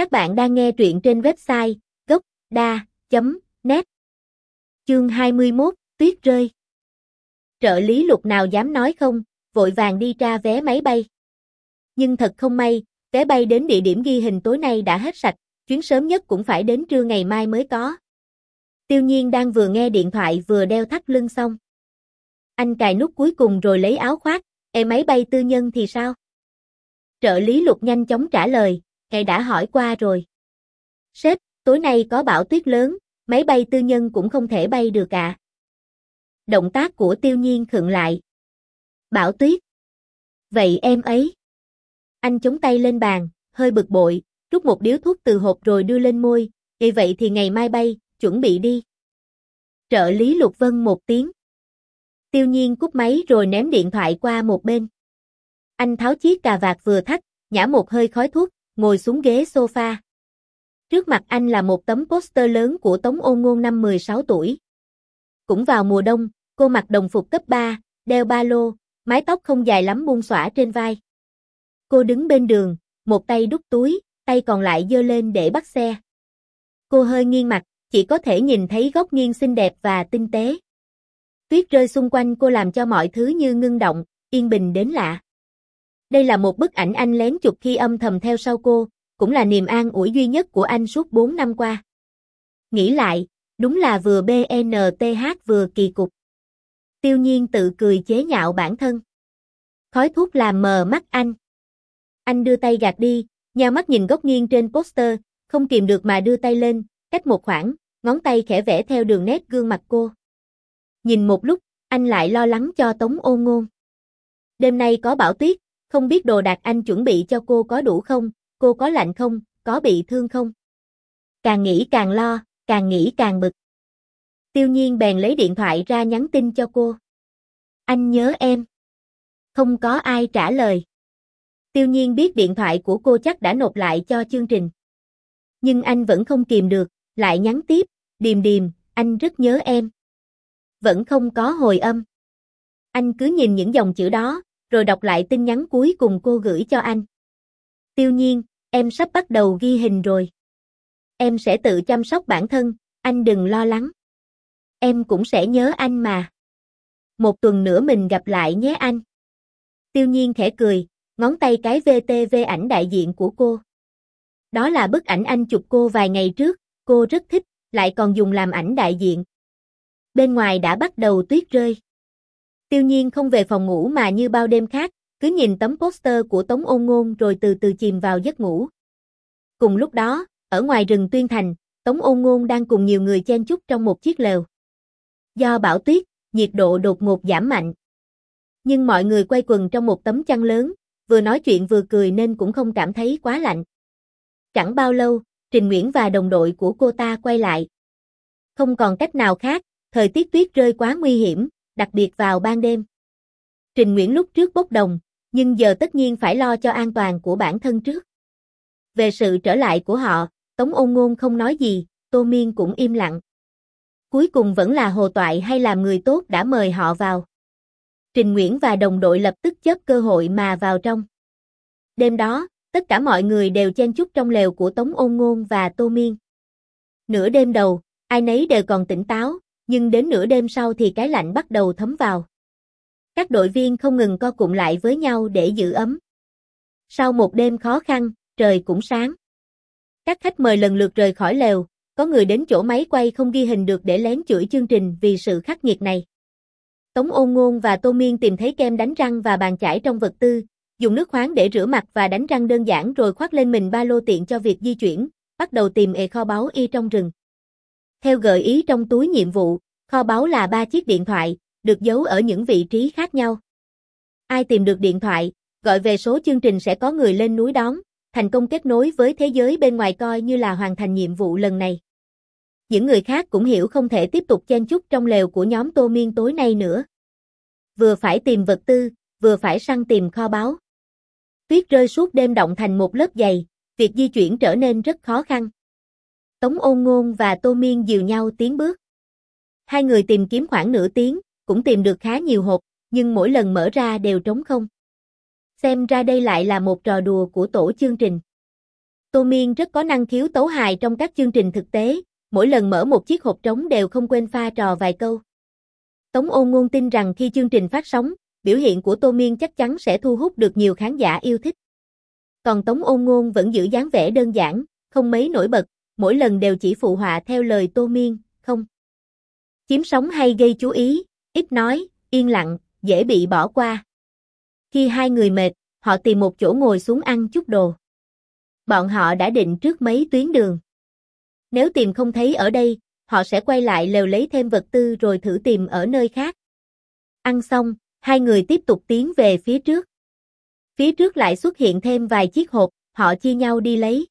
Các bạn đang nghe truyện trên website gốc.da.net Chương 21, Tuyết rơi Trợ lý lục nào dám nói không, vội vàng đi tra vé máy bay. Nhưng thật không may, vé bay đến địa điểm ghi hình tối nay đã hết sạch, chuyến sớm nhất cũng phải đến trưa ngày mai mới có. Tiêu nhiên đang vừa nghe điện thoại vừa đeo thắt lưng xong. Anh cài nút cuối cùng rồi lấy áo khoác, e máy bay tư nhân thì sao? Trợ lý lục nhanh chóng trả lời, ngài đã hỏi qua rồi. Sếp, tối nay có bão tuyết lớn, máy bay tư nhân cũng không thể bay được ạ. À. Động tác của tiêu nhiên khựng lại. Bão tuyết. Vậy em ấy. Anh chống tay lên bàn, hơi bực bội, rút một điếu thuốc từ hộp rồi đưa lên môi, vì vậy thì ngày mai bay, chuẩn bị đi. Trợ lý Lục Vân một tiếng. Tiêu nhiên cúp máy rồi ném điện thoại qua một bên. Anh tháo chiếc cà vạt vừa thắt, nhả một hơi khói thuốc, ngồi xuống ghế sofa. Trước mặt anh là một tấm poster lớn của Tống Ôn Ngôn năm 16 tuổi. Cũng vào mùa đông, cô mặc đồng phục cấp 3, đeo ba lô, mái tóc không dài lắm buông xõa trên vai. Cô đứng bên đường, một tay đút túi, tay còn lại giơ lên để bắt xe. Cô hơi nghiêng mặt, chỉ có thể nhìn thấy góc nghiêng xinh đẹp và tinh tế. Tuyết rơi xung quanh cô làm cho mọi thứ như ngưng động, yên bình đến lạ. Đây là một bức ảnh anh lén chụp khi âm thầm theo sau cô, cũng là niềm an ủi duy nhất của anh suốt 4 năm qua. Nghĩ lại, đúng là vừa BNTH vừa kỳ cục. Tiêu nhiên tự cười chế nhạo bản thân. Khói thuốc làm mờ mắt anh. Anh đưa tay gạt đi, nhào mắt nhìn góc nghiêng trên poster, không kìm được mà đưa tay lên, cách một khoảng, ngón tay khẽ vẽ theo đường nét gương mặt cô. Nhìn một lúc, anh lại lo lắng cho Tống ôn ngôn. Đêm nay có bão tuyết, không biết đồ đạc anh chuẩn bị cho cô có đủ không, cô có lạnh không, có bị thương không. Càng nghĩ càng lo, càng nghĩ càng bực. Tiêu nhiên bèn lấy điện thoại ra nhắn tin cho cô. Anh nhớ em. Không có ai trả lời. Tiêu nhiên biết điện thoại của cô chắc đã nộp lại cho chương trình. Nhưng anh vẫn không kìm được, lại nhắn tiếp, điềm điềm, anh rất nhớ em. Vẫn không có hồi âm. Anh cứ nhìn những dòng chữ đó, rồi đọc lại tin nhắn cuối cùng cô gửi cho anh. Tiêu nhiên, em sắp bắt đầu ghi hình rồi. Em sẽ tự chăm sóc bản thân, anh đừng lo lắng. Em cũng sẽ nhớ anh mà. Một tuần nữa mình gặp lại nhé anh. Tiêu nhiên khẽ cười, ngón tay cái VTV ảnh đại diện của cô. Đó là bức ảnh anh chụp cô vài ngày trước, cô rất thích, lại còn dùng làm ảnh đại diện. Bên ngoài đã bắt đầu tuyết rơi. Tiêu nhiên không về phòng ngủ mà như bao đêm khác, cứ nhìn tấm poster của Tống ôn ngôn rồi từ từ chìm vào giấc ngủ. Cùng lúc đó, ở ngoài rừng Tuyên Thành, Tống ôn ngôn đang cùng nhiều người chen chúc trong một chiếc lều. Do bão tuyết, nhiệt độ đột ngột giảm mạnh. Nhưng mọi người quay quần trong một tấm chăn lớn, vừa nói chuyện vừa cười nên cũng không cảm thấy quá lạnh. Chẳng bao lâu, Trình Nguyễn và đồng đội của cô ta quay lại. Không còn cách nào khác, thời tiết tuyết rơi quá nguy hiểm, đặc biệt vào ban đêm. Trình Nguyễn lúc trước bốc đồng, nhưng giờ tất nhiên phải lo cho an toàn của bản thân trước. Về sự trở lại của họ, Tống ôn ngôn không nói gì, Tô Miên cũng im lặng. Cuối cùng vẫn là hồ toại hay làm người tốt đã mời họ vào. Trình Nguyễn và đồng đội lập tức chấp cơ hội mà vào trong. Đêm đó, tất cả mọi người đều chen chúc trong lều của Tống ôn ngôn và Tô Miên. Nửa đêm đầu, ai nấy đều còn tỉnh táo, nhưng đến nửa đêm sau thì cái lạnh bắt đầu thấm vào. Các đội viên không ngừng co cụm lại với nhau để giữ ấm. Sau một đêm khó khăn, trời cũng sáng. Các khách mời lần lượt rời khỏi lều, có người đến chỗ máy quay không ghi hình được để lén chửi chương trình vì sự khắc nghiệt này. Tống ôn ngôn và Tô Miên tìm thấy kem đánh răng và bàn chải trong vật tư, dùng nước khoáng để rửa mặt và đánh răng đơn giản rồi khoác lên mình ba lô tiện cho việc di chuyển, bắt đầu tìm ề kho báu y trong rừng. Theo gợi ý trong túi nhiệm vụ, kho báu là ba chiếc điện thoại, được giấu ở những vị trí khác nhau. Ai tìm được điện thoại, gọi về số chương trình sẽ có người lên núi đón, thành công kết nối với thế giới bên ngoài coi như là hoàn thành nhiệm vụ lần này. Những người khác cũng hiểu không thể tiếp tục chen chúc trong lều của nhóm Tô Miên tối nay nữa. Vừa phải tìm vật tư, vừa phải săn tìm kho báu. Tuyết rơi suốt đêm động thành một lớp dày, việc di chuyển trở nên rất khó khăn. Tống ôn ngôn và Tô Miên dìu nhau tiến bước. Hai người tìm kiếm khoảng nửa tiếng, cũng tìm được khá nhiều hộp, nhưng mỗi lần mở ra đều trống không. Xem ra đây lại là một trò đùa của tổ chương trình. Tô Miên rất có năng khiếu tấu hài trong các chương trình thực tế, mỗi lần mở một chiếc hộp trống đều không quên pha trò vài câu. Tống ôn ngôn tin rằng khi chương trình phát sóng, biểu hiện của Tô Miên chắc chắn sẽ thu hút được nhiều khán giả yêu thích. Còn Tống ôn ngôn vẫn giữ dáng vẻ đơn giản, không mấy nổi bật, mỗi lần đều chỉ phụ họa theo lời Tô Miên, không. Chiếm sóng hay gây chú ý, ít nói, yên lặng, dễ bị bỏ qua. Khi hai người mệt, họ tìm một chỗ ngồi xuống ăn chút đồ. Bọn họ đã định trước mấy tuyến đường. Nếu tìm không thấy ở đây, họ sẽ quay lại lều lấy thêm vật tư rồi thử tìm ở nơi khác. Ăn xong, hai người tiếp tục tiến về phía trước. Phía trước lại xuất hiện thêm vài chiếc hộp, họ chia nhau đi lấy.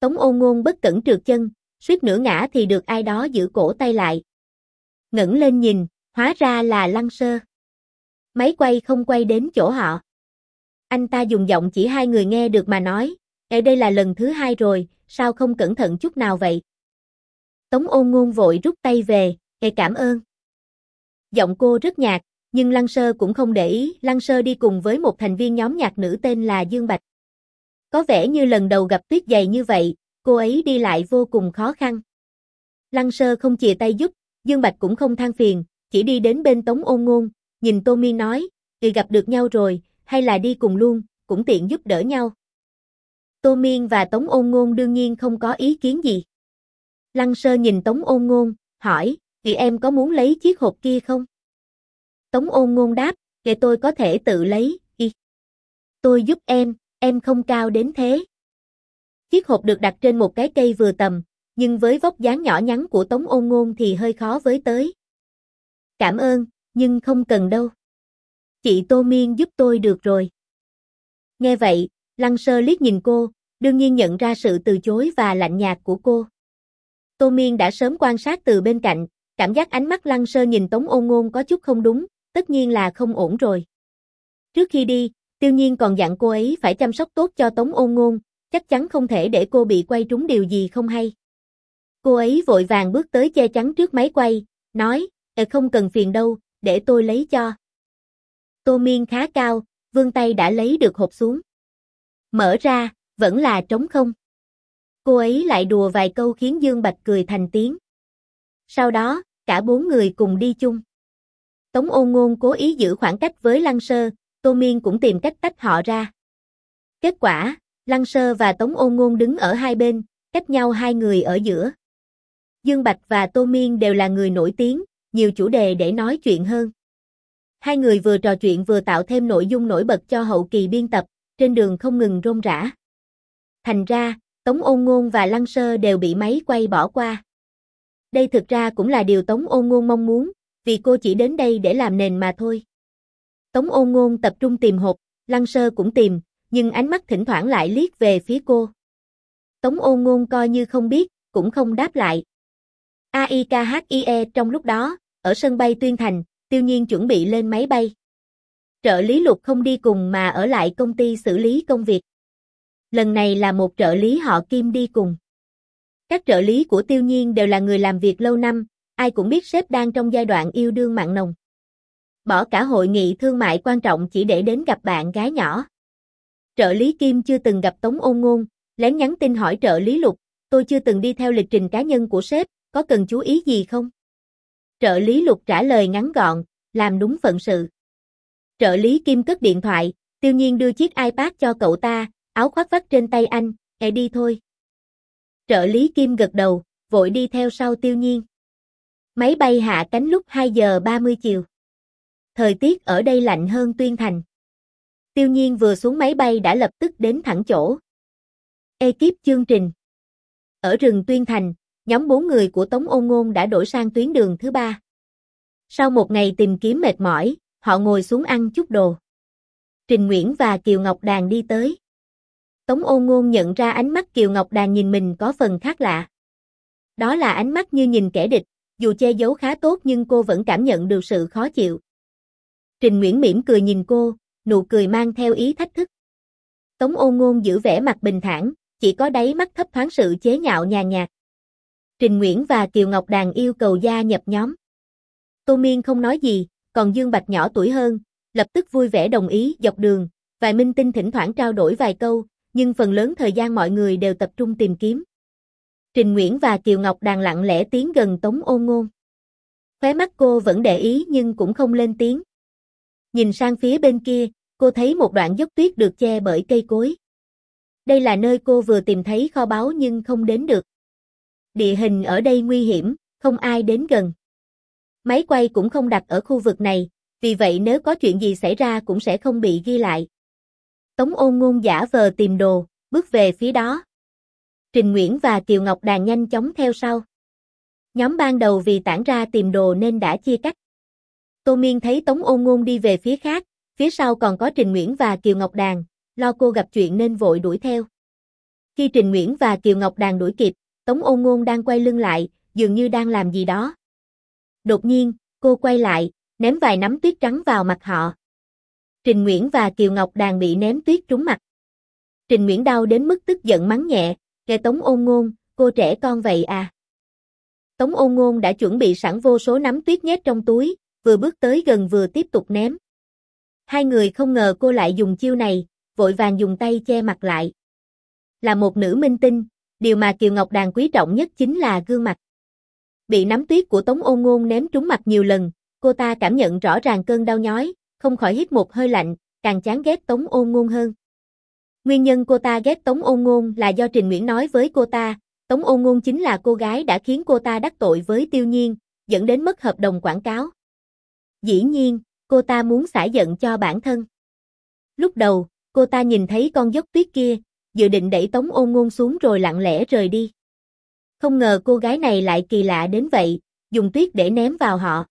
Tống ôn ngôn bất cẩn trượt chân, suýt nửa ngã thì được ai đó giữ cổ tay lại. Ngẩng lên nhìn, hóa ra là lăng sơ. Máy quay không quay đến chỗ họ. Anh ta dùng giọng chỉ hai người nghe được mà nói, Ê đây là lần thứ hai rồi, sao không cẩn thận chút nào vậy? Tống ôn ngôn vội rút tay về, Ê cảm ơn. Giọng cô rất nhạt, nhưng Lăng Sơ cũng không để ý, Lăng Sơ đi cùng với một thành viên nhóm nhạc nữ tên là Dương Bạch. Có vẻ như lần đầu gặp tuyết dày như vậy, cô ấy đi lại vô cùng khó khăn. Lăng Sơ không chìa tay giúp, Dương Bạch cũng không than phiền, chỉ đi đến bên Tống ôn ngôn, nhìn Tô Mi nói, thì gặp được nhau rồi, hay là đi cùng luôn, cũng tiện giúp đỡ nhau. Tô Miên và Tống ôn ngôn đương nhiên không có ý kiến gì. Lăng Sơ nhìn Tống ôn ngôn, hỏi, thì em có muốn lấy chiếc hộp kia không? Tống ôn ngôn đáp, "Để tôi có thể tự lấy, y. Tôi giúp em, em không cao đến thế. Chiếc hộp được đặt trên một cái cây vừa tầm, nhưng với vóc dáng nhỏ nhắn của Tống ôn ngôn thì hơi khó với tới. Cảm ơn, nhưng không cần đâu. Chị Tô Miên giúp tôi được rồi. Nghe vậy, Lăng Sơ liếc nhìn cô, đương nhiên nhận ra sự từ chối và lạnh nhạt của cô. Tô Miên đã sớm quan sát từ bên cạnh, cảm giác ánh mắt Lăng Sơ nhìn Tống ôn ngôn có chút không đúng, tất nhiên là không ổn rồi. Trước khi đi, tiêu nhiên còn dặn cô ấy phải chăm sóc tốt cho Tống ôn ngôn, chắc chắn không thể để cô bị quay trúng điều gì không hay. Cô ấy vội vàng bước tới che chắn trước máy quay, nói, ờ không cần phiền đâu, để tôi lấy cho. Tô Miên khá cao, vương tay đã lấy được hộp xuống. Mở ra, vẫn là trống không. Cô ấy lại đùa vài câu khiến Dương Bạch cười thành tiếng. Sau đó, cả bốn người cùng đi chung. Tống ôn ngôn cố ý giữ khoảng cách với Lăng Sơ, Tô Miên cũng tìm cách tách họ ra. Kết quả, Lăng Sơ và Tống ôn ngôn đứng ở hai bên, cách nhau hai người ở giữa. Dương Bạch và Tô Miên đều là người nổi tiếng, nhiều chủ đề để nói chuyện hơn. Hai người vừa trò chuyện vừa tạo thêm nội dung nổi bật cho hậu kỳ biên tập, trên đường không ngừng rôm rã. Thành ra, Tống Ôn Ngôn và Lăng Sơ đều bị máy quay bỏ qua. Đây thực ra cũng là điều Tống Ôn Ngôn mong muốn, vì cô chỉ đến đây để làm nền mà thôi. Tống Ôn Ngôn tập trung tìm hộp, Lăng Sơ cũng tìm, nhưng ánh mắt thỉnh thoảng lại liếc về phía cô. Tống Ôn Ngôn coi như không biết, cũng không đáp lại. AIKHIE trong lúc đó, ở sân bay Tuyên Thành, tiêu nhiên chuẩn bị lên máy bay. Trợ lý lục không đi cùng mà ở lại công ty xử lý công việc. Lần này là một trợ lý họ Kim đi cùng. Các trợ lý của tiêu nhiên đều là người làm việc lâu năm, ai cũng biết sếp đang trong giai đoạn yêu đương mặn nồng. Bỏ cả hội nghị thương mại quan trọng chỉ để đến gặp bạn gái nhỏ. Trợ lý Kim chưa từng gặp Tống ôn ngôn, lén nhắn tin hỏi trợ lý lục, tôi chưa từng đi theo lịch trình cá nhân của sếp, có cần chú ý gì không? Trợ lý lục trả lời ngắn gọn, làm đúng phận sự. Trợ lý Kim cất điện thoại, tiêu nhiên đưa chiếc iPad cho cậu ta, áo khoác vắt trên tay anh, e đi thôi. Trợ lý Kim gật đầu, vội đi theo sau tiêu nhiên. Máy bay hạ cánh lúc 2 giờ 30 chiều. Thời tiết ở đây lạnh hơn Tuyên Thành. Tiêu nhiên vừa xuống máy bay đã lập tức đến thẳng chỗ. Ekip chương trình. Ở rừng Tuyên Thành, nhóm bốn người của Tống Ôn Ngôn đã đổi sang tuyến đường thứ ba. Sau một ngày tìm kiếm mệt mỏi, họ ngồi xuống ăn chút đồ. Trình Nguyễn và Kiều Ngọc Đàn đi tới. Tống ôn ngôn nhận ra ánh mắt Kiều Ngọc Đàn nhìn mình có phần khác lạ. Đó là ánh mắt như nhìn kẻ địch, dù che giấu khá tốt nhưng cô vẫn cảm nhận được sự khó chịu. Trình Nguyễn mỉm cười nhìn cô, nụ cười mang theo ý thách thức. Tống ôn ngôn giữ vẻ mặt bình thản, chỉ có đáy mắt thấp thoáng sự chế nhạo nhàn nhạt. Trình Nguyễn và Kiều Ngọc Đàn yêu cầu gia nhập nhóm. Tô Miên không nói gì, còn Dương Bạch nhỏ tuổi hơn, lập tức vui vẻ đồng ý dọc đường, vài minh tinh thỉnh thoảng trao đổi vài câu, nhưng phần lớn thời gian mọi người đều tập trung tìm kiếm. Trình Nguyễn và Kiều Ngọc đàn lặng lẽ tiến gần Tống Ôn Ngôn. Khóe mắt cô vẫn để ý nhưng cũng không lên tiếng. Nhìn sang phía bên kia, cô thấy một đoạn dốc tuyết được che bởi cây cối. Đây là nơi cô vừa tìm thấy kho báu nhưng không đến được. Địa hình ở đây nguy hiểm, không ai đến gần. Máy quay cũng không đặt ở khu vực này, vì vậy nếu có chuyện gì xảy ra cũng sẽ không bị ghi lại. Tống ôn ngôn giả vờ tìm đồ, bước về phía đó. Trình Nguyễn và Kiều Ngọc Đàn nhanh chóng theo sau. Nhóm ban đầu vì tản ra tìm đồ nên đã chia cách. Tô Miên thấy Tống ôn ngôn đi về phía khác, phía sau còn có Trình Nguyễn và Kiều Ngọc Đàn, lo cô gặp chuyện nên vội đuổi theo. Khi Trình Nguyễn và Kiều Ngọc Đàn đuổi kịp, Tống ôn ngôn đang quay lưng lại, dường như đang làm gì đó. Đột nhiên, cô quay lại, ném vài nắm tuyết trắng vào mặt họ. Trình Nguyễn và Kiều Ngọc Đàn bị ném tuyết trúng mặt. Trình Nguyễn đau đến mức tức giận mắng nhẹ, nghe Tống ôn ngôn, cô trẻ con vậy à. Tống ôn ngôn đã chuẩn bị sẵn vô số nắm tuyết nhét trong túi, vừa bước tới gần vừa tiếp tục ném. Hai người không ngờ cô lại dùng chiêu này, vội vàng dùng tay che mặt lại. Là một nữ minh tinh, điều mà Kiều Ngọc Đàn quý trọng nhất chính là gương mặt. Bị nắm tuyết của Tống ôn ngôn ném trúng mặt nhiều lần, cô ta cảm nhận rõ ràng cơn đau nhói, không khỏi hít một hơi lạnh, càng chán ghét Tống ôn ngôn hơn. Nguyên nhân cô ta ghét Tống ôn ngôn là do Trình Nguyễn nói với cô ta, Tống ôn ngôn chính là cô gái đã khiến cô ta đắc tội với tiêu nhiên, dẫn đến mất hợp đồng quảng cáo. Dĩ nhiên, cô ta muốn xả giận cho bản thân. Lúc đầu, cô ta nhìn thấy con dốc tuyết kia, dự định đẩy Tống ôn ngôn xuống rồi lặng lẽ rời đi. Không ngờ cô gái này lại kỳ lạ đến vậy, dùng tuyết để ném vào họ.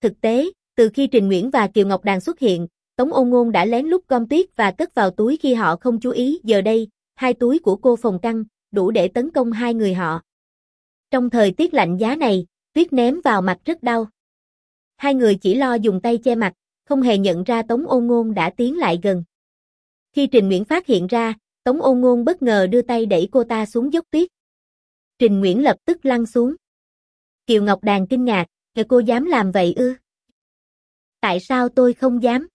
Thực tế, từ khi Trình Nguyễn và Kiều Ngọc Đàn xuất hiện, Tống ôn ngôn đã lén lút gom tuyết và cất vào túi khi họ không chú ý. Giờ đây, hai túi của cô phòng căng, đủ để tấn công hai người họ. Trong thời tiết lạnh giá này, tuyết ném vào mặt rất đau. Hai người chỉ lo dùng tay che mặt, không hề nhận ra Tống ôn ngôn đã tiến lại gần. Khi Trình Nguyễn phát hiện ra, Tống ôn ngôn bất ngờ đưa tay đẩy cô ta xuống dốc tuyết. Trình Nguyễn lập tức lăn xuống. Kiều Ngọc Đàn kinh ngạc, cô dám làm vậy ư? Tại sao tôi không dám?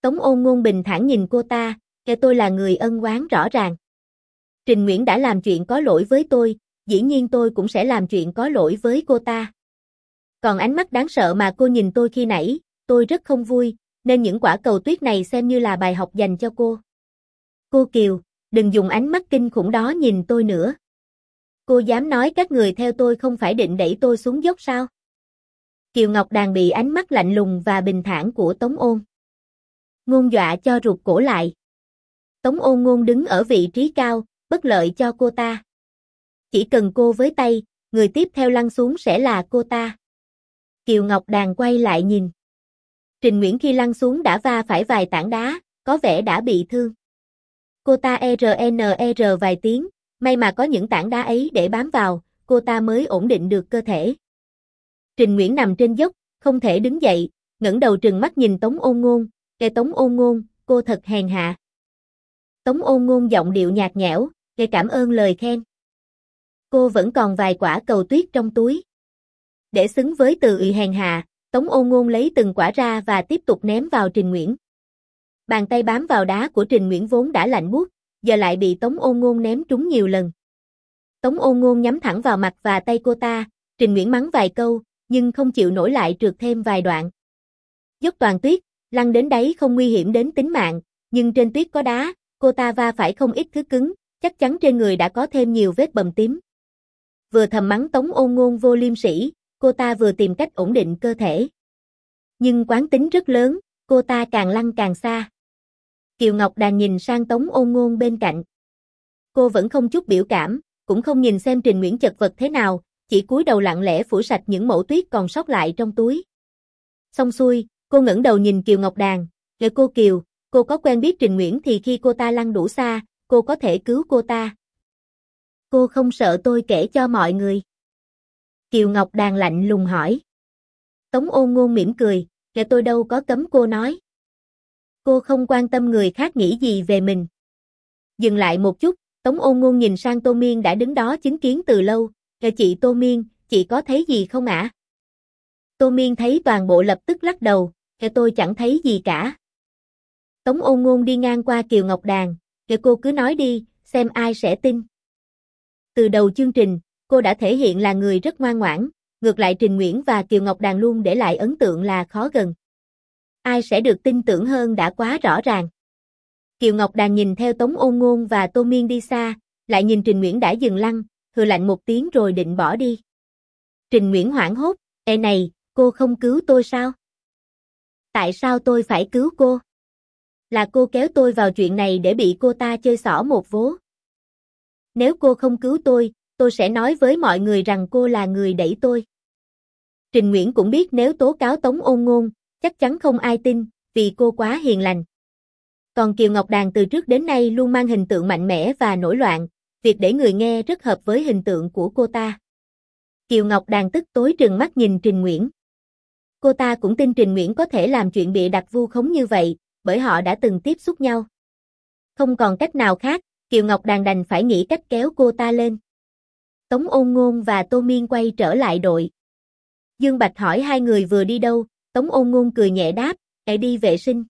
Tống ôn ngôn bình thản nhìn cô ta, kẻ tôi là người ân oán rõ ràng. Trình Nguyễn đã làm chuyện có lỗi với tôi, dĩ nhiên tôi cũng sẽ làm chuyện có lỗi với cô ta. Còn ánh mắt đáng sợ mà cô nhìn tôi khi nãy, tôi rất không vui, nên những quả cầu tuyết này xem như là bài học dành cho cô. Cô Kiều, đừng dùng ánh mắt kinh khủng đó nhìn tôi nữa. Cô dám nói các người theo tôi không phải định đẩy tôi xuống dốc sao? Kiều Ngọc Đàn bị ánh mắt lạnh lùng và bình thản của Tống Ôn. Ngôn dọa cho ruột cổ lại. Tống Ôn ngôn đứng ở vị trí cao, bất lợi cho cô ta. Chỉ cần cô với tay, người tiếp theo lăn xuống sẽ là cô ta. Kiều Ngọc Đàn quay lại nhìn. Trình Nguyễn khi lăn xuống đã va phải vài tảng đá, có vẻ đã bị thương. Cô ta RNR vài tiếng, may mà có những tảng đá ấy để bám vào, cô ta mới ổn định được cơ thể. Trình Nguyễn nằm trên dốc, không thể đứng dậy, ngẩng đầu trừng mắt nhìn Tống Ôn Ngôn, "Kẻ Tống Ôn Ngôn, cô thật hèn hạ." Tống Ôn Ngôn giọng điệu nhạt nhẽo, "Kẻ cảm ơn lời khen." Cô vẫn còn vài quả cầu tuyết trong túi. Để xứng với từ ủy hèn hạ, Tống Ôn Ngôn lấy từng quả ra và tiếp tục ném vào Trình Nguyễn. Bàn tay bám vào đá của Trình Nguyễn vốn đã lạnh buốt, giờ lại bị Tống Ôn Ngôn ném trúng nhiều lần. Tống Ôn Ngôn nhắm thẳng vào mặt và tay cô ta, Trình Nguyễn mắng vài câu, nhưng không chịu nổi lại trượt thêm vài đoạn. Dốc toàn tuyết, lăn đến đáy không nguy hiểm đến tính mạng, nhưng trên tuyết có đá, cô ta va phải không ít thứ cứng, chắc chắn trên người đã có thêm nhiều vết bầm tím. Vừa thầm mắng Tống Ôn Ngôn vô liêm sỉ, cô ta vừa tìm cách ổn định cơ thể. Nhưng quán tính rất lớn, cô ta càng lăn càng xa. Kiều Ngọc Đàn nhìn sang Tống Ôn Ngôn bên cạnh. Cô vẫn không chút biểu cảm, cũng không nhìn xem Trình Nguyễn chật vật thế nào, chỉ cúi đầu lặng lẽ phủ sạch những mẫu tuyết còn sót lại trong túi. Xong xuôi, cô ngẩng đầu nhìn Kiều Ngọc Đàn, "Kể cô Kiều, cô có quen biết Trình Nguyễn thì khi cô ta lăn đủ xa, cô có thể cứu cô ta." Cô không sợ tôi kể cho mọi người. Kiều Ngọc Đàn lạnh lùng hỏi. Tống ôn ngôn mỉm cười, "Kệ tôi đâu có cấm cô nói. Cô không quan tâm người khác nghĩ gì về mình. Dừng lại một chút, Tống ôn ngôn nhìn sang Tô Miên đã đứng đó chứng kiến từ lâu, kẻ chị Tô Miên, chị có thấy gì không ạ? Tô Miên thấy toàn bộ lập tức lắc đầu, kẻ tôi chẳng thấy gì cả. Tống ôn ngôn đi ngang qua Kiều Ngọc Đàn, kệ cô cứ nói đi, xem ai sẽ tin. Từ đầu chương trình, cô đã thể hiện là người rất ngoan ngoãn, ngược lại Trình Nguyễn và Kiều Ngọc Đàn luôn để lại ấn tượng là khó gần. Ai sẽ được tin tưởng hơn đã quá rõ ràng. Kiều Ngọc Đàn nhìn theo Tống Ôn Ngôn và Tô Miên đi xa, lại nhìn Trình Nguyễn đã dừng lăng, hừ lạnh một tiếng rồi định bỏ đi. Trình Nguyễn hoảng hốt, Ê này, cô không cứu tôi sao? Tại sao tôi phải cứu cô? Là cô kéo tôi vào chuyện này để bị cô ta chơi xỏ một vố. Nếu cô không cứu tôi, tôi sẽ nói với mọi người rằng cô là người đẩy tôi. Trình Nguyễn cũng biết nếu tố cáo Tống ôn ngôn, chắc chắn không ai tin, vì cô quá hiền lành. Còn Kiều Ngọc Đàn từ trước đến nay luôn mang hình tượng mạnh mẽ và nổi loạn, việc để người nghe rất hợp với hình tượng của cô ta. Kiều Ngọc Đàn tức tối trừng mắt nhìn Trình Nguyễn. Cô ta cũng tin Trình Nguyễn có thể làm chuyện bịa đặt vu khống như vậy, bởi họ đã từng tiếp xúc nhau. Không còn cách nào khác, Kiều Ngọc Đàn đành phải nghĩ cách kéo cô ta lên. Tống ôn ngôn và Tô Miên quay trở lại đội. Dương Bạch hỏi hai người vừa đi đâu, Tống ôn ngôn cười nhẹ đáp, hãy đi vệ sinh.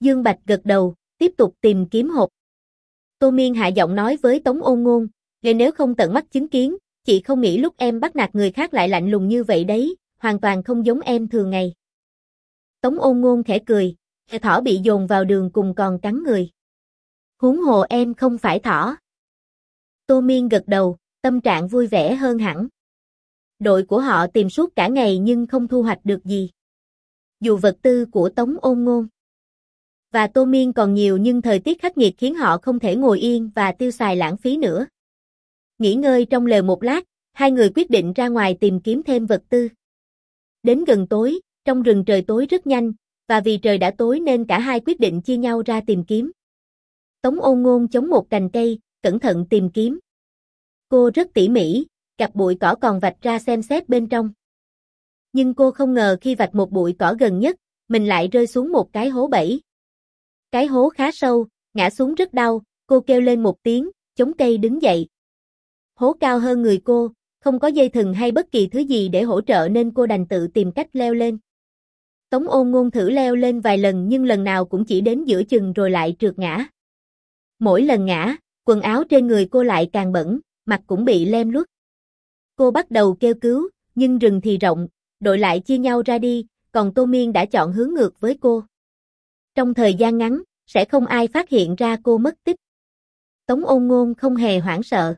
Dương Bạch gật đầu, tiếp tục tìm kiếm hộp. Tô Miên hạ giọng nói với Tống ôn ngôn, nếu không tận mắt chứng kiến, chị không nghĩ lúc em bắt nạt người khác lại lạnh lùng như vậy đấy, hoàn toàn không giống em thường ngày. Tống ôn ngôn khẽ cười, thỏ bị dồn vào đường cùng còn cắn người. Huống hồ em không phải thỏ. Tô Miên gật đầu, tâm trạng vui vẻ hơn hẳn. Đội của họ tìm suốt cả ngày nhưng không thu hoạch được gì. Dù vật tư của Tống ôn ngôn và Tô Miên còn nhiều nhưng thời tiết khắc nghiệt khiến họ không thể ngồi yên và tiêu xài lãng phí nữa. Nghỉ ngơi trong lều một lát, hai người quyết định ra ngoài tìm kiếm thêm vật tư. Đến gần tối, trong rừng trời tối rất nhanh, và vì trời đã tối nên cả hai quyết định chia nhau ra tìm kiếm. Tống ôn ngôn chống một cành cây, cẩn thận tìm kiếm. Cô rất tỉ mỉ, cặp bụi cỏ còn vạch ra xem xét bên trong. Nhưng cô không ngờ khi vạch một bụi cỏ gần nhất, mình lại rơi xuống một cái hố bẫy. Cái hố khá sâu, ngã xuống rất đau, cô kêu lên một tiếng, chống cây đứng dậy. Hố cao hơn người cô, không có dây thừng hay bất kỳ thứ gì để hỗ trợ nên cô đành tự tìm cách leo lên. Tống ôn ngôn thử leo lên vài lần nhưng lần nào cũng chỉ đến giữa chừng rồi lại trượt ngã. Mỗi lần ngã, quần áo trên người cô lại càng bẩn, mặt cũng bị lem luất. Cô bắt đầu kêu cứu, nhưng rừng thì rộng, đội lại chia nhau ra đi, còn Tô Miên đã chọn hướng ngược với cô. Trong thời gian ngắn, sẽ không ai phát hiện ra cô mất tích. Tống ôn ngôn không hề hoảng sợ.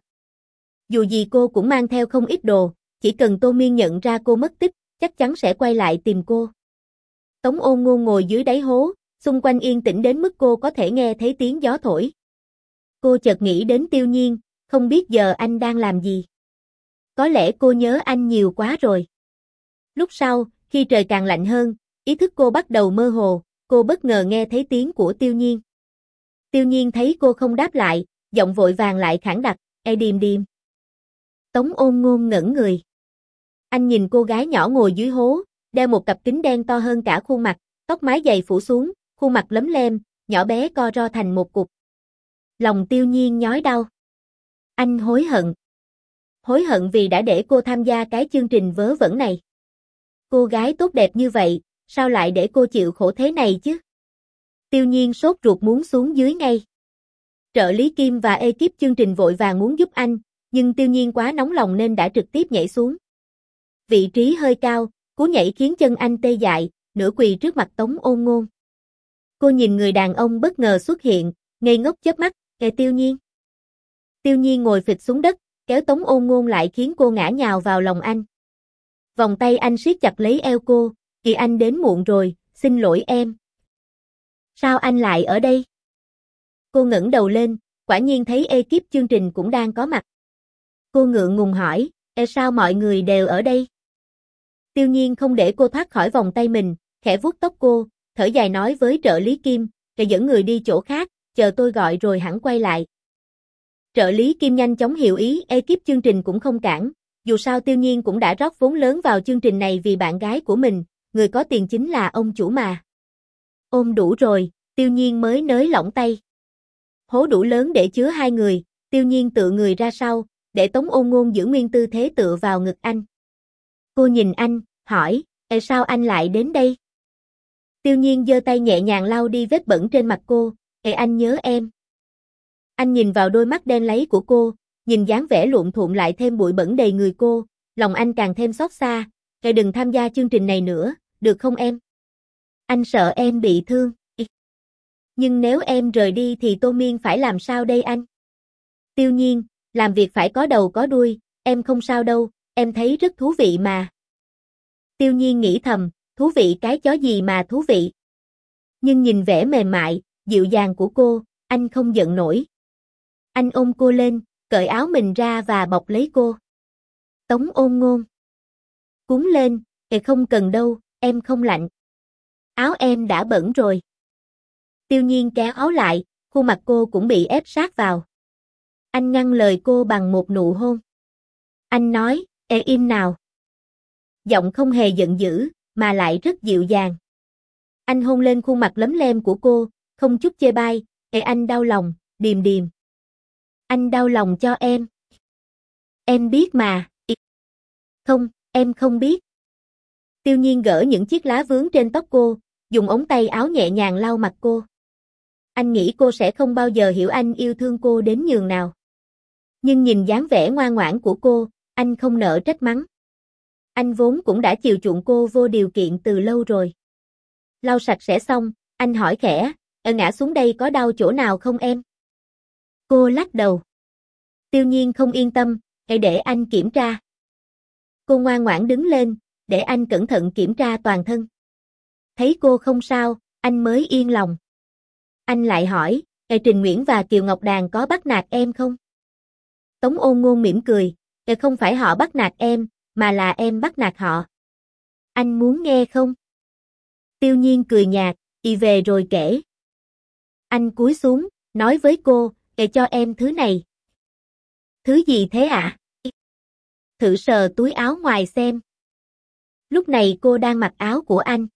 Dù gì cô cũng mang theo không ít đồ, chỉ cần Tô Miên nhận ra cô mất tích, chắc chắn sẽ quay lại tìm cô. Tống ôn ngôn ngồi dưới đáy hố, xung quanh yên tĩnh đến mức cô có thể nghe thấy tiếng gió thổi. Cô chợt nghĩ đến tiêu nhiên, không biết giờ anh đang làm gì. Có lẽ cô nhớ anh nhiều quá rồi. Lúc sau, khi trời càng lạnh hơn, ý thức cô bắt đầu mơ hồ, cô bất ngờ nghe thấy tiếng của tiêu nhiên. Tiêu nhiên thấy cô không đáp lại, giọng vội vàng lại khẳng đặc, e điềm điềm. Tống ôn ngôn ngẩn người. Anh nhìn cô gái nhỏ ngồi dưới hố, đeo một cặp kính đen to hơn cả khuôn mặt, tóc mái dày phủ xuống, khuôn mặt lấm lem, nhỏ bé co ro thành một cục. Lòng tiêu nhiên nhói đau. Anh hối hận. Hối hận vì đã để cô tham gia cái chương trình vớ vẩn này. Cô gái tốt đẹp như vậy, sao lại để cô chịu khổ thế này chứ? Tiêu nhiên sốt ruột muốn xuống dưới ngay. Trợ lý Kim và ekip chương trình vội vàng muốn giúp anh, nhưng tiêu nhiên quá nóng lòng nên đã trực tiếp nhảy xuống. Vị trí hơi cao, cú nhảy khiến chân anh tê dại, nửa quỳ trước mặt Tống ôn ngôn. Cô nhìn người đàn ông bất ngờ xuất hiện, ngây ngốc chớp mắt, kề tiêu nhiên. Tiêu nhiên ngồi phịch xuống đất, kéo Tống ôn ngôn lại khiến cô ngã nhào vào lòng anh. Vòng tay anh siết chặt lấy eo cô, kỳ anh đến muộn rồi, xin lỗi em. Sao anh lại ở đây? Cô ngẩng đầu lên, quả nhiên thấy ekip chương trình cũng đang có mặt. Cô ngượng ngùng hỏi, e sao mọi người đều ở đây? Tiêu nhiên không để cô thoát khỏi vòng tay mình, khẽ vuốt tóc cô, thở dài nói với trợ lý Kim, để dẫn người đi chỗ khác, chờ tôi gọi rồi hẳn quay lại. Trợ lý Kim nhanh chóng hiểu ý, ekip chương trình cũng không cản, dù sao tiêu nhiên cũng đã rót vốn lớn vào chương trình này vì bạn gái của mình, người có tiền chính là ông chủ mà. Ôm đủ rồi, tiêu nhiên mới nới lỏng tay. Hố đủ lớn để chứa hai người, tiêu nhiên tự người ra sau, để Tống ôn ngôn giữ nguyên tư thế tựa vào ngực anh. Cô nhìn anh, hỏi, e sao anh lại đến đây? Tiêu nhiên giơ tay nhẹ nhàng lau đi vết bẩn trên mặt cô, e anh nhớ em. Anh nhìn vào đôi mắt đen lấy của cô, nhìn dáng vẻ luộn thuộm lại thêm bụi bẩn đầy người cô, lòng anh càng thêm xót xa, "Ngài đừng tham gia chương trình này nữa, được không em?" Anh sợ em bị thương. Nhưng nếu em rời đi thì Tô Miên phải làm sao đây anh? Tiêu nhiên, làm việc phải có đầu có đuôi, em không sao đâu, em thấy rất thú vị mà. Tiêu nhiên nghĩ thầm, thú vị cái chó gì mà thú vị. Nhưng nhìn vẻ mềm mại, dịu dàng của cô, anh không giận nổi. Anh ôm cô lên, cởi áo mình ra và bọc lấy cô. Tống ôn ngôn. Cúng lên, kệ không cần đâu, em không lạnh. Áo em đã bẩn rồi. Tiêu nhiên kéo áo lại, khuôn mặt cô cũng bị ép sát vào. Anh ngăn lời cô bằng một nụ hôn. Anh nói, e im nào. Giọng không hề giận dữ, mà lại rất dịu dàng. Anh hôn lên khuôn mặt lấm lem của cô, không chút chê bai, e anh đau lòng, điềm điềm. Anh đau lòng cho em. Em biết mà. Không, em không biết. Tiêu nhiên gỡ những chiếc lá vướng trên tóc cô, dùng ống tay áo nhẹ nhàng lau mặt cô. Anh nghĩ cô sẽ không bao giờ hiểu anh yêu thương cô đến nhường nào. Nhưng nhìn dáng vẻ ngoan ngoãn của cô, anh không nỡ trách mắng. Anh vốn cũng đã chiều chuộng cô vô điều kiện từ lâu rồi. Lau sạch sẽ xong, anh hỏi khẽ, ở ngã xuống đây có đau chỗ nào không em? Cô lắc đầu. Tiêu nhiên không yên tâm, hãy để anh kiểm tra. Cô ngoan ngoãn đứng lên, để anh cẩn thận kiểm tra toàn thân. Thấy cô không sao, anh mới yên lòng. Anh lại hỏi, Ê Trình Nguyễn và Kiều Ngọc Đàn có bắt nạt em không? Tống ôn ngôn mỉm cười, Ê không phải họ bắt nạt em, mà là em bắt nạt họ. Anh muốn nghe không? Tiêu nhiên cười nhạt, y về rồi kể. Anh cúi xuống, nói với cô, kệ cho em thứ này. Thứ gì thế ạ? À? Thử sờ túi áo ngoài xem. Lúc này cô đang mặc áo của anh.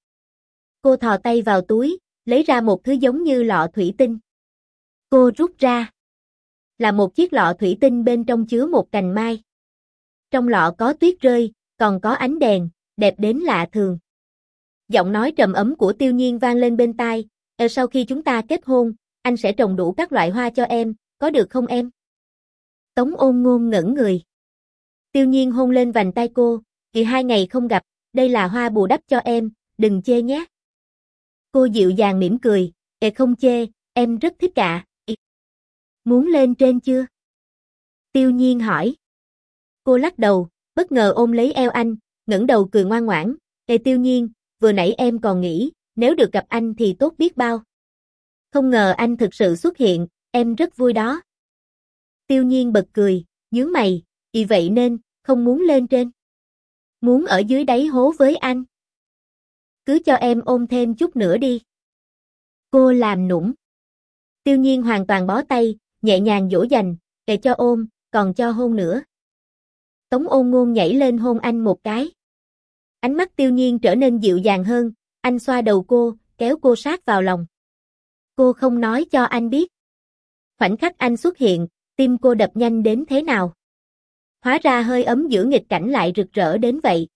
Cô thò tay vào túi, lấy ra một thứ giống như lọ thủy tinh. Cô rút ra. Là một chiếc lọ thủy tinh bên trong chứa một cành mai. Trong lọ có tuyết rơi, còn có ánh đèn, đẹp đến lạ thường. Giọng nói trầm ấm của tiêu nhiên vang lên bên tai, ờ, sau khi chúng ta kết hôn, anh sẽ trồng đủ các loại hoa cho em, có được không em? Tống ôn ngôn ngẩn người. Tiêu nhiên hôn lên vành tay cô, kỳ hai ngày không gặp, đây là hoa bù đắp cho em, đừng chê nhé. Cô dịu dàng mỉm cười, kệ không chê, em rất thích cả. Muốn lên trên chưa? Tiêu nhiên hỏi. Cô lắc đầu, bất ngờ ôm lấy eo anh, ngẩng đầu cười ngoan ngoãn. Ê tiêu nhiên, vừa nãy em còn nghĩ, nếu được gặp anh thì tốt biết bao. Không ngờ anh thực sự xuất hiện, em rất vui đó. Tiêu nhiên bật cười, nhướng mày, y vậy nên, không muốn lên trên. Muốn ở dưới đáy hố với anh. Cứ cho em ôm thêm chút nữa đi. Cô làm nũng. Tiêu nhiên hoàn toàn bó tay, nhẹ nhàng dỗ dành, để cho ôm, còn cho hôn nữa. Tống ôn ngôn nhảy lên hôn anh một cái. Ánh mắt tiêu nhiên trở nên dịu dàng hơn, anh xoa đầu cô, kéo cô sát vào lòng. Cô không nói cho anh biết. Khoảnh khắc anh xuất hiện, tim cô đập nhanh đến thế nào. Hóa ra hơi ấm giữa nghịch cảnh lại rực rỡ đến vậy.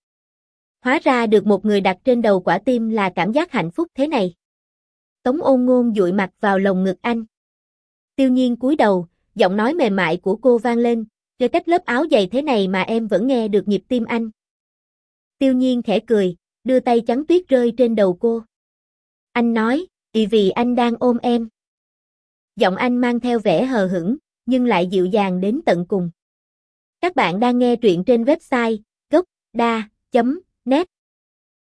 Hóa ra được một người đặt trên đầu quả tim là cảm giác hạnh phúc thế này. Tống ôn ngôn dụi mặt vào lồng ngực anh. Tiêu nhiên cúi đầu, giọng nói mềm mại của cô vang lên, cho cách lớp áo dày thế này mà em vẫn nghe được nhịp tim anh. Tiêu nhiên khẽ cười, đưa tay trắng tuyết rơi trên đầu cô. Anh nói, vì vì anh đang ôm em. Giọng anh mang theo vẻ hờ hững, nhưng lại dịu dàng đến tận cùng. Các bạn đang nghe truyện trên website gocda.net